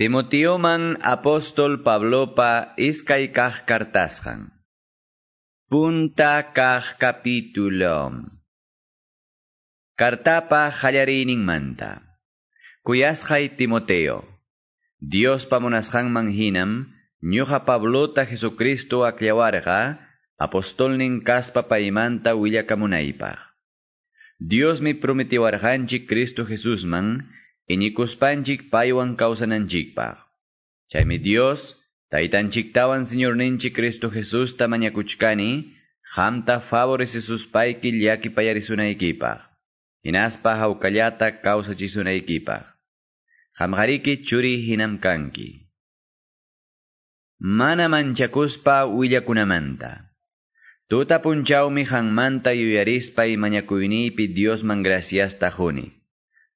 Timotioman apostol Pablopa iskay kah kartasjan. Punta kah capítulo. Kartapa hallarining manta. Kuyasjay Timoteo. Dios pamonasjan manhinam, ñuja Pablota Jesucristo akllawarga, apostolnin kaspa paimanta willakamunaypaj. Dios mi prometiwarjanchik Cristo Jesús man, inikuspanchik paywan kawsananchikpaq. Chaymi Dios, taytanchiktawan Señor ninchik Cristo Jesús tamañakuchkani, hamta favorecisuspayki llaki payarisunaykipa. Hinaspa hawkallata kawsachisunaykipa. Hamhariki churi hinam kanki. Mana manchakuspa willakunamanta. Tuta punchawmi hanmanta yuyarispa imañakuynipi Dios man graciasta juni.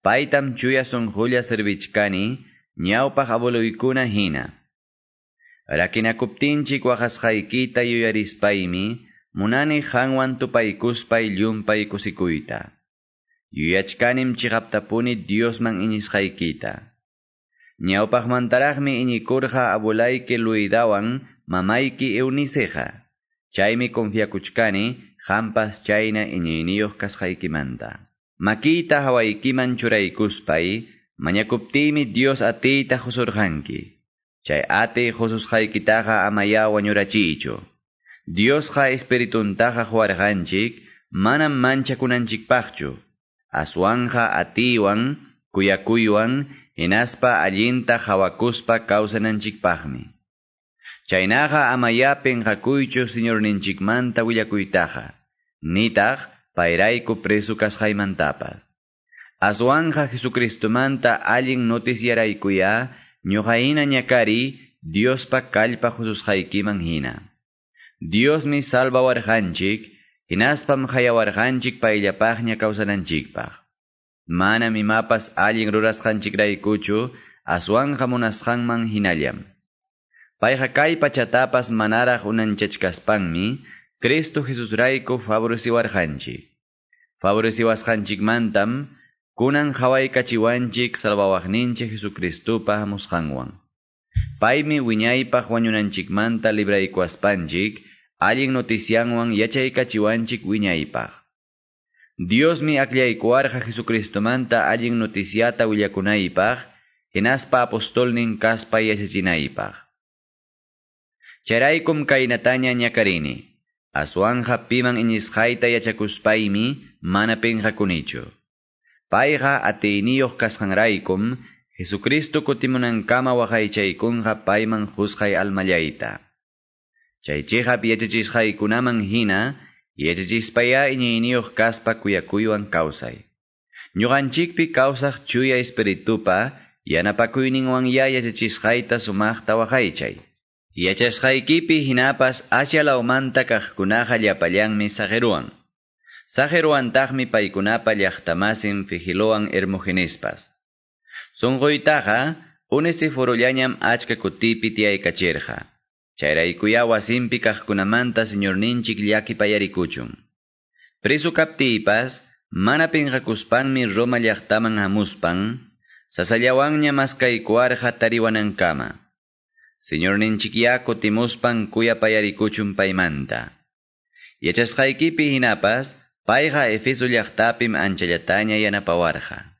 Paitam chuya sonjulla servichkani, ñawpaj aboloykuna hina. Rakinakuptinchik wajasqaykita yuyarispaymi, munani hanwan tupaykuspay llumpay kusikuyta. Yuyachkanim chigaptapuni Dios man inisqaykita. Ñawpajmantaraqmi inikurqa abulayki luidawan mamayki euniceja. Chaymi confiakuchkani, hampas chayna iñiniyuq kasqaykimanta. Makita hawaykiman churaykuspay, mañakuptimi Dios atiyta husurqanki. Chay ati hususqaykitaqa amaya wañurachichu. Diosqa espirituntaqa huarqanchik, manam manchakunanchikpaqchu. Aswanja atiwan, kuyakuywan, hinaspa allinta hawakuspa kawsananchikpaqmi. Chaynaqa amayapen hakuychu Señor ninchikmanta willakuytaqa. Nitaq payrayku presu kasqaymantapas. Aswanja Jesucristomanta allin noticiaraykuya ñuqayna ñakari Diospa kallpa hususqaykiman hina. Diosmi salvawarqanchik, hinaspam hayawarqanchik payllapaqña kawsananchikpaq. Manam imapas allin rurasqanchikraykuchu aswanja munasqanman hinallam. Payqa kay pachatapas manaraq unanchachkaspanmi, Cristo Jesusrayku favoreciwarqanchik. Favoreciwasqanchikmantam, kunan hawaykachiwanchik salvawaqninchik Jesucristupa hamusqanwan. Paymi wiñaypaq wañunanchikmanta libraykuaspanchik, allin noticianwan yachaykachiwanchik wiñaypaq. Diosmi aklaykuwarqa Jesucristomanta allin noticiata willakunaypaq, hinaspa apostolnin kaspa yachachinaypaq. Charaykum kaynataña ñakarini. Aswanja piman inisqayta yachakuspaymi mana penqakunichu. Payqa atiyniyuq kasqanraykum, Jesucristo kutimunankama waqaychaykunqa payman husqay almallayta. Chaychihap yachachisqaykunaman hina, yachachispaya iñiyniyuq kaspa kuyakuywan kawsay. Ñuqanchikpi kawsaq chuya espiritupa, yanapakuyninwan ya yachachisqayta sumaqta waqaychay. Yachasqaykipi hinapas asyallaumanta kaqkunaqa llapallanmi sajeruan. Sajeruantaqmi paykunapa llaqtamasin Figiloan Hermogenespas. Sunquytaqa Onesiforollañam achka kutipi tiyaykachirqa. Chayraykuya wasinpi kaqkunamanta señorninchik llaki payarikuchun. Preso kaptiypas, mana pinqakuspanmi Roma llaqtaman hamuspan, sasallawanña maskaykuwarqa tariwanankama. Señor ninchikia kutimuspan kuya payarikuchun paymanta. Yachasqaykipi hinapas, payqa Efeso llaqtapim anchallataña yanapawarqa.